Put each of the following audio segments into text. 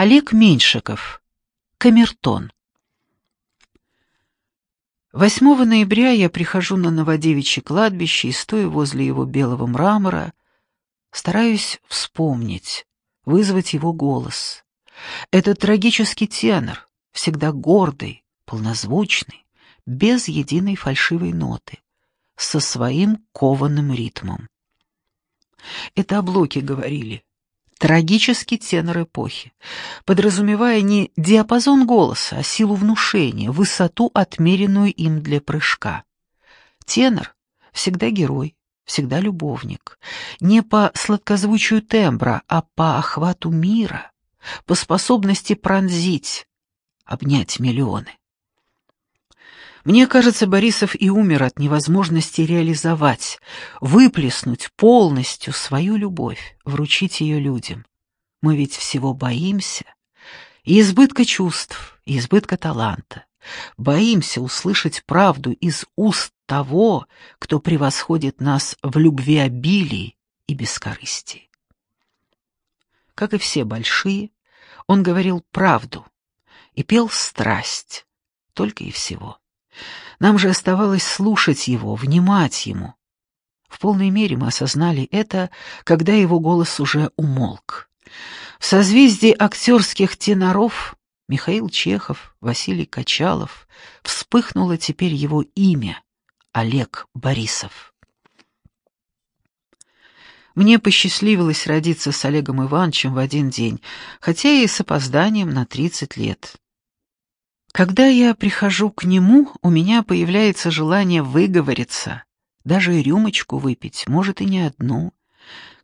Олег Меньшиков. Камертон. 8 ноября я прихожу на Новодевичье кладбище и, стоя возле его белого мрамора, стараюсь вспомнить, вызвать его голос. Этот трагический тенор, всегда гордый, полнозвучный, без единой фальшивой ноты, со своим кованым ритмом. Это облоки говорили, трагический тенор эпохи, подразумевая не диапазон голоса, а силу внушения, высоту, отмеренную им для прыжка. Тенор всегда герой, всегда любовник, не по сладкозвучию тембра, а по охвату мира, по способности пронзить, обнять миллионы. Мне кажется, Борисов и умер от невозможности реализовать, выплеснуть полностью свою любовь, вручить ее людям. Мы ведь всего боимся. И избытка чувств, и избытка таланта. Боимся услышать правду из уст того, кто превосходит нас в любви обилии и бескорыстии. Как и все большие, он говорил правду и пел страсть, только и всего. Нам же оставалось слушать его, внимать ему. В полной мере мы осознали это, когда его голос уже умолк. В созвездии актерских теноров Михаил Чехов, Василий Качалов вспыхнуло теперь его имя — Олег Борисов. Мне посчастливилось родиться с Олегом Ивановичем в один день, хотя и с опозданием на 30 лет. Когда я прихожу к нему, у меня появляется желание выговориться, даже рюмочку выпить, может и не одну.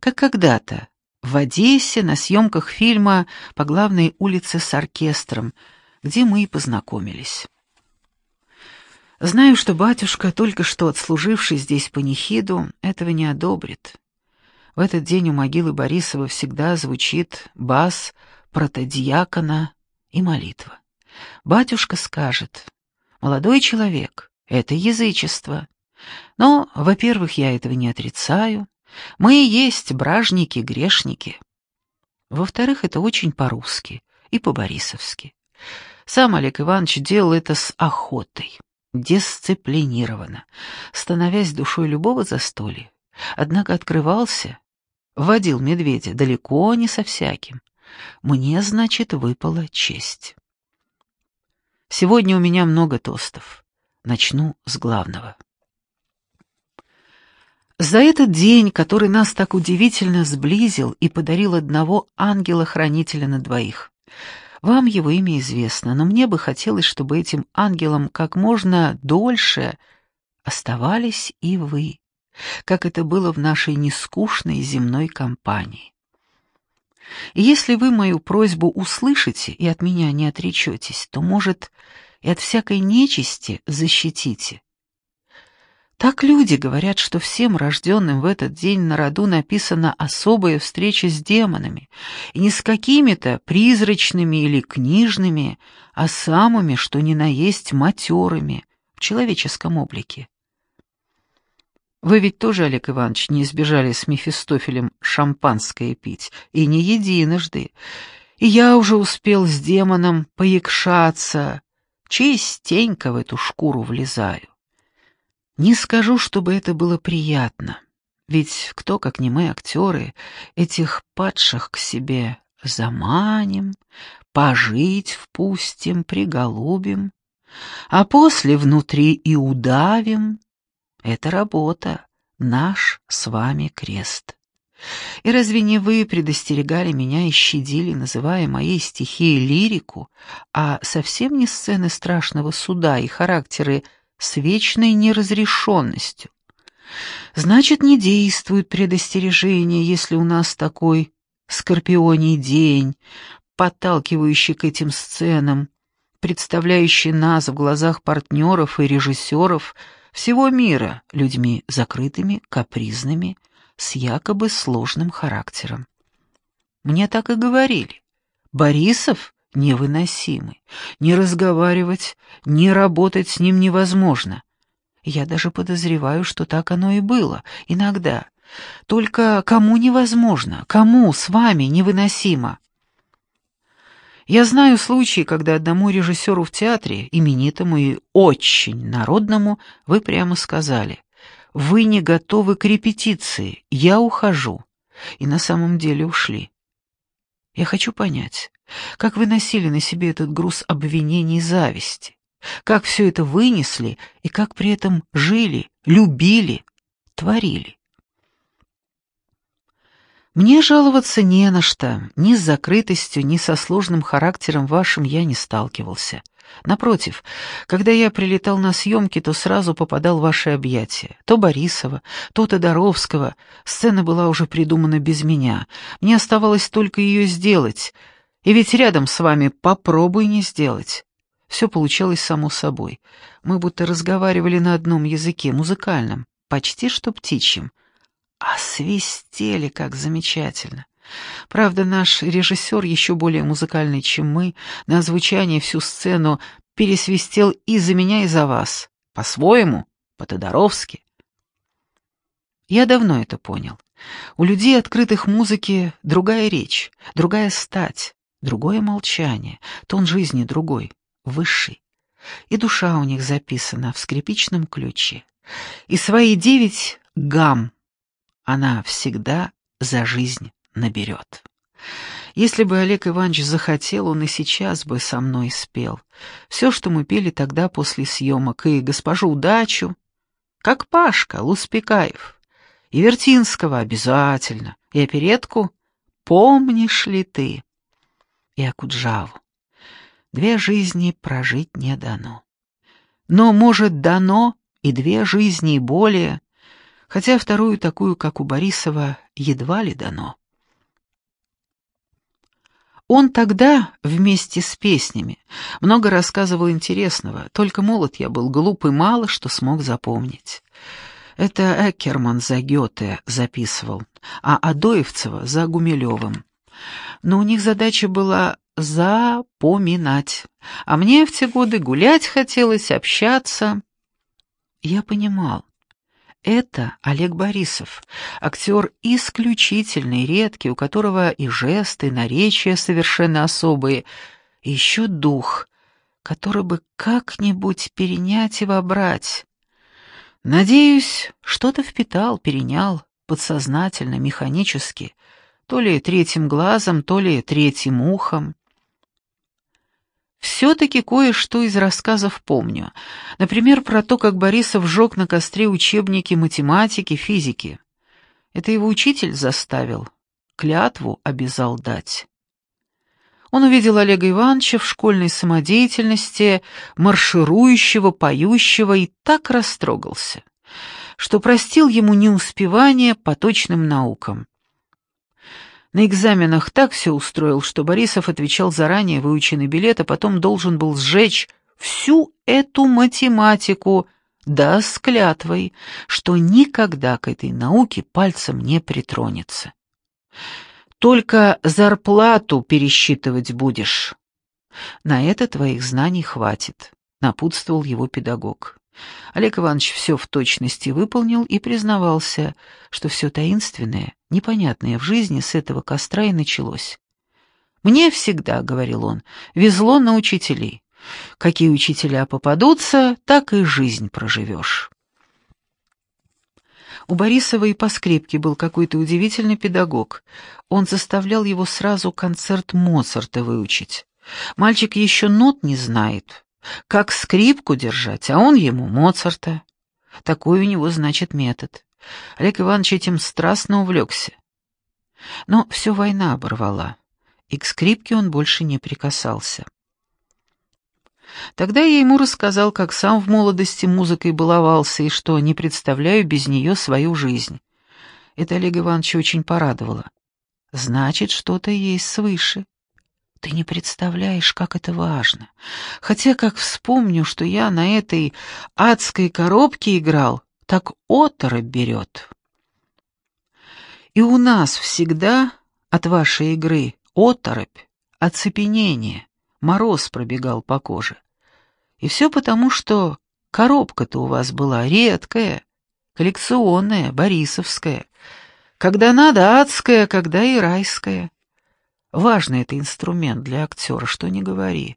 Как когда-то, в Одессе на съемках фильма по главной улице с оркестром, где мы и познакомились. Знаю, что батюшка, только что отслуживший здесь панихиду, этого не одобрит. В этот день у могилы Борисова всегда звучит бас протодиакона и молитва. Батюшка скажет, «Молодой человек, это язычество». Но, во-первых, я этого не отрицаю. Мы и есть бражники, грешники. Во-вторых, это очень по-русски и по-борисовски. Сам Олег Иванович делал это с охотой, дисциплинированно, становясь душой любого застолья. Однако открывался, водил медведя далеко не со всяким. Мне, значит, выпала честь. Сегодня у меня много тостов. Начну с главного. За этот день, который нас так удивительно сблизил и подарил одного ангела-хранителя на двоих. Вам его имя известно, но мне бы хотелось, чтобы этим ангелом как можно дольше оставались и вы, как это было в нашей нескучной земной компании. Если вы мою просьбу услышите и от меня не отречетесь, то, может, и от всякой нечисти защитите. Так люди говорят, что всем рожденным в этот день на роду написана особая встреча с демонами, и не с какими-то призрачными или книжными, а самыми, что ни на есть, матерыми, в человеческом облике. Вы ведь тоже, Олег Иванович, не избежали с Мефистофелем шампанское пить, и не единожды. И я уже успел с демоном поякшаться, частенько в эту шкуру влезаю. Не скажу, чтобы это было приятно, ведь кто, как не мы, актеры, этих падших к себе заманим, пожить впустим, приголубим, а после внутри и удавим, это работа, наш с вами крест. И разве не вы предостерегали меня и щадили, называя моей стихией лирику, а совсем не сцены страшного суда и характеры с вечной неразрешенностью? Значит, не действует предостережение, если у нас такой скорпионий день, подталкивающий к этим сценам, представляющий нас в глазах партнеров и режиссеров – всего мира людьми закрытыми, капризными, с якобы сложным характером. Мне так и говорили. Борисов невыносимый. Не разговаривать, не работать с ним невозможно. Я даже подозреваю, что так оно и было, иногда. Только кому невозможно, кому с вами невыносимо? Я знаю случаи, когда одному режиссеру в театре, именитому и очень народному, вы прямо сказали, «Вы не готовы к репетиции, я ухожу». И на самом деле ушли. Я хочу понять, как вы носили на себе этот груз обвинений и зависти, как все это вынесли и как при этом жили, любили, творили. Мне жаловаться не на что, ни с закрытостью, ни со сложным характером вашим я не сталкивался. Напротив, когда я прилетал на съемки, то сразу попадал в ваши объятия. То Борисова, то Тодоровского. Сцена была уже придумана без меня. Мне оставалось только ее сделать. И ведь рядом с вами попробуй не сделать. Все получалось само собой. Мы будто разговаривали на одном языке, музыкальном, почти что птичьем. А свистели как замечательно. Правда, наш режиссер, еще более музыкальный, чем мы, на звучание всю сцену пересвистел и за меня, и за вас. По-своему, по-тодоровски. Я давно это понял. У людей, открытых музыке, другая речь, другая стать, другое молчание, тон жизни другой, высший. И душа у них записана в скрипичном ключе. И свои девять гам она всегда за жизнь наберет. Если бы Олег Иванович захотел, он и сейчас бы со мной спел. Все, что мы пели тогда после съемок, и «Госпожу удачу», как Пашка, Луспекаев, и Вертинского обязательно, и оперетку «Помнишь ли ты?» и Акуджаву. Две жизни прожить не дано. Но, может, дано и две жизни более, хотя вторую такую, как у Борисова, едва ли дано. Он тогда, вместе с песнями, много рассказывал интересного, только молод я был глуп и мало что смог запомнить. Это Эккерман за Гёте записывал, а Адоевцева за Гумилевым. Но у них задача была запоминать, а мне в те годы гулять хотелось, общаться. Я понимал, это Олег Борисов, актер исключительный, редкий, у которого и жесты, и наречия совершенно особые, и еще дух, который бы как-нибудь перенять и вобрать. Надеюсь, что-то впитал, перенял, подсознательно, механически, то ли третьим глазом, то ли третьим ухом. Все-таки кое-что из рассказов помню. Например, про то, как Борисов сжег на костре учебники математики, физики. Это его учитель заставил. Клятву обязал дать. Он увидел Олега Ивановича в школьной самодеятельности, марширующего, поющего, и так растрогался, что простил ему неуспевание по точным наукам. На экзаменах так все устроил, что Борисов отвечал заранее выученный билет, а потом должен был сжечь всю эту математику, да с клятвой, что никогда к этой науке пальцем не притронется. Только зарплату пересчитывать будешь. На это твоих знаний хватит, напутствовал его педагог. Олег Иванович все в точности выполнил и признавался, что все таинственное, непонятное в жизни с этого костра и началось. «Мне всегда, — говорил он, — везло на учителей. Какие учителя попадутся, так и жизнь проживешь». У Борисова и по скрипке был какой-то удивительный педагог. Он заставлял его сразу концерт Моцарта выучить. Мальчик еще нот не знает, как скрипку держать, а он ему Моцарта. Такой у него, значит, метод. Олег Иванович этим страстно увлекся. Но все война оборвала, и к скрипке он больше не прикасался. Тогда я ему рассказал, как сам в молодости музыкой баловался и что не представляю без нее свою жизнь. Это Олега Ивановича очень порадовало. Значит, что-то есть свыше. Ты не представляешь, как это важно. Хотя, как вспомню, что я на этой адской коробке играл, так оторопь берет. И у нас всегда от вашей игры оторопь, оцепенение, мороз пробегал по коже. И все потому, что коробка-то у вас была редкая, коллекционная, борисовская. Когда надо, адская, когда и райская. Важный это инструмент для актера, что не говори.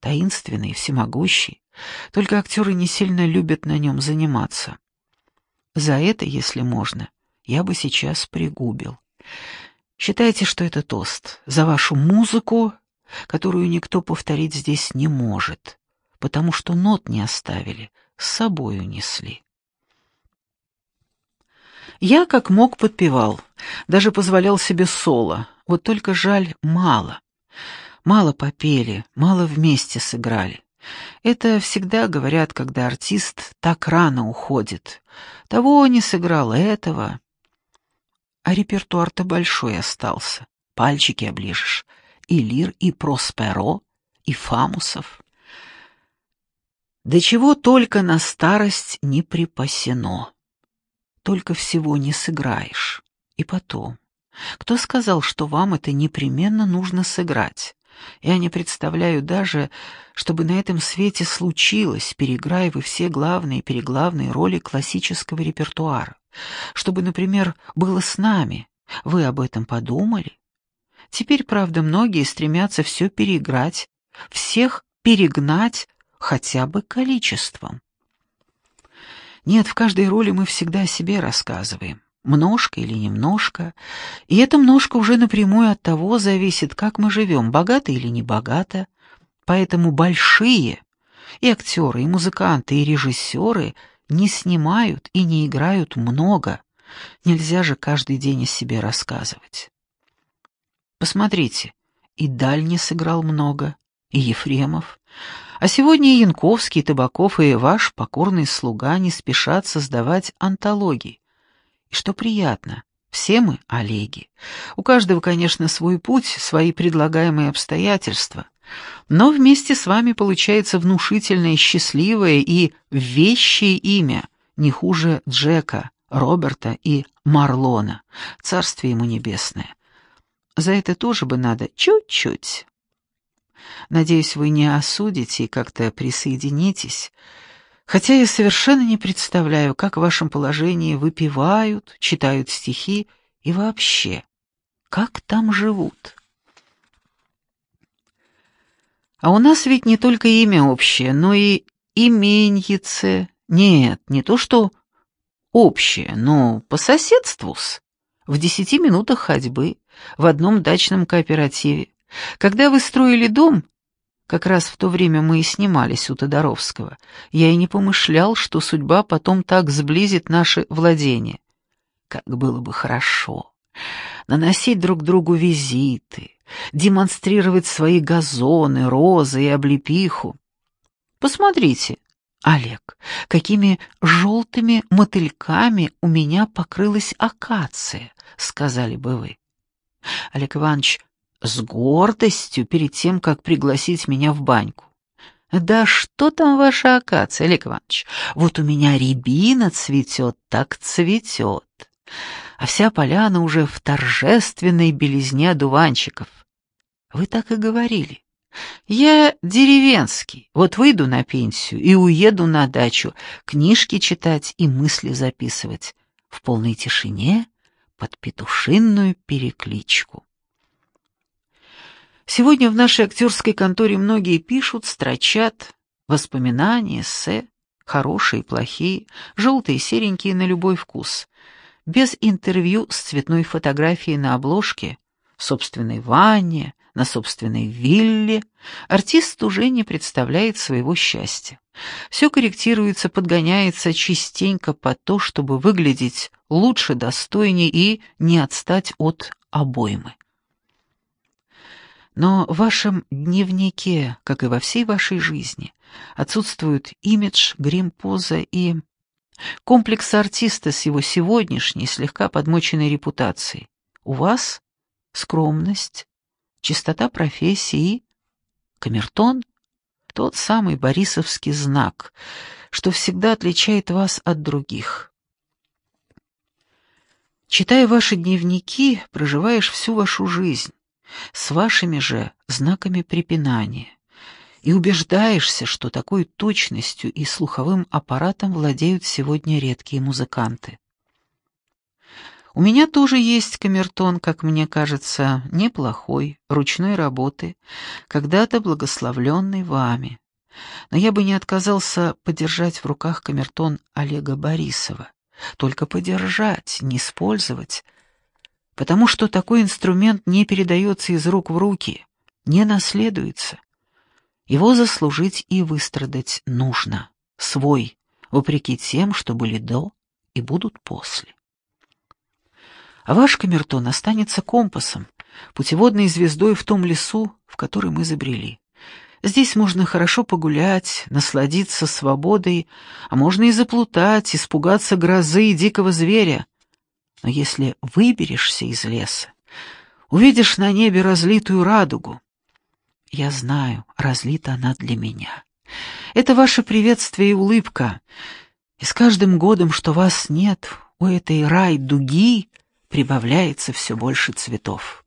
Таинственный, всемогущий. Только актеры не сильно любят на нем заниматься. За это, если можно, я бы сейчас пригубил. Считайте, что это тост за вашу музыку, которую никто повторить здесь не может, потому что нот не оставили, с собой унесли. Я как мог подпевал, даже позволял себе соло, вот только жаль, мало. Мало попели, мало вместе сыграли. Это всегда говорят, когда артист так рано уходит. Того не сыграл, этого. А репертуар-то большой остался. Пальчики оближешь. И Лир, и Просперо, и Фамусов. До чего только на старость не припасено. Только всего не сыграешь. И потом. Кто сказал, что вам это непременно нужно сыграть? Я не представляю даже, чтобы на этом свете случилось, переиграя вы все главные и переглавные роли классического репертуара. Чтобы, например, было с нами. Вы об этом подумали? Теперь, правда, многие стремятся все переиграть, всех перегнать хотя бы количеством. Нет, в каждой роли мы всегда о себе рассказываем. Множко или немножко. И это множко уже напрямую от того зависит, как мы живем, богато или не богато. Поэтому большие и актеры, и музыканты, и режиссеры не снимают и не играют много. Нельзя же каждый день о себе рассказывать. Посмотрите, и Даль не сыграл много, и Ефремов. А сегодня и Янковский, и Табаков, и ваш покорный слуга не спешат создавать антологии. И что приятно, все мы Олеги. У каждого, конечно, свой путь, свои предлагаемые обстоятельства. Но вместе с вами получается внушительное, счастливое и вещее имя, не хуже Джека, Роберта и Марлона, царствие ему небесное. За это тоже бы надо чуть-чуть. Надеюсь, вы не осудите и как-то присоединитесь, хотя я совершенно не представляю, как в вашем положении выпивают, читают стихи и вообще, как там живут. А у нас ведь не только имя общее, но и именьице. Нет, не то что общее, но по соседству-с. В десяти минутах ходьбы, в одном дачном кооперативе. Когда вы строили дом, как раз в то время мы и снимались у Тодоровского. Я и не помышлял, что судьба потом так сблизит наши владения. Как было бы хорошо наносить друг другу визиты, демонстрировать свои газоны, розы и облепиху. Посмотрите, Олег, какими желтыми мотыльками у меня покрылась акация, сказали бы вы. Олег Иванович с гордостью перед тем, как пригласить меня в баньку. «Да что там ваша акация, Олег Иванович? Вот у меня рябина цветет, так цветет, а вся поляна уже в торжественной белизне одуванчиков. Вы так и говорили. Я деревенский, вот выйду на пенсию и уеду на дачу, книжки читать и мысли записывать в полной тишине под петушинную перекличку. Сегодня в нашей актерской конторе многие пишут, строчат воспоминания, эссе, хорошие плохие, желтые серенькие на любой вкус. Без интервью с цветной фотографией на обложке, в собственной ванне, на собственной вилле, артист уже не представляет своего счастья. Все корректируется, подгоняется частенько под то, чтобы выглядеть лучше, достойнее и не отстать от обоймы. Но в вашем дневнике, как и во всей вашей жизни, отсутствуют имидж, грим-поза и комплекс артиста с его сегодняшней, слегка подмоченной репутацией. У вас скромность, чистота профессии камертон — тот самый борисовский знак, что всегда отличает вас от других. Читая ваши дневники, проживаешь всю вашу жизнь, с вашими же знаками препинания, и убеждаешься, что такой точностью и слуховым аппаратом владеют сегодня редкие музыканты. У меня тоже есть камертон, как мне кажется, неплохой, ручной работы, когда-то благословленный вами. Но я бы не отказался подержать в руках камертон Олега Борисова. Только подержать, не использовать, потому что такой инструмент не передается из рук в руки, не наследуется. Его заслужить и выстрадать нужно, свой, вопреки тем, что были до и будут после. А ваш камертон останется компасом, путеводной звездой в том лесу, в который мы забрели. Здесь можно хорошо погулять, насладиться свободой, а можно и заплутать, испугаться грозы и дикого зверя. Но если выберешься из леса, увидишь на небе разлитую радугу. Я знаю, разлита она для меня. Это ваше приветствие и улыбка. И с каждым годом, что вас нет, у этой рай-дуги прибавляется все больше цветов.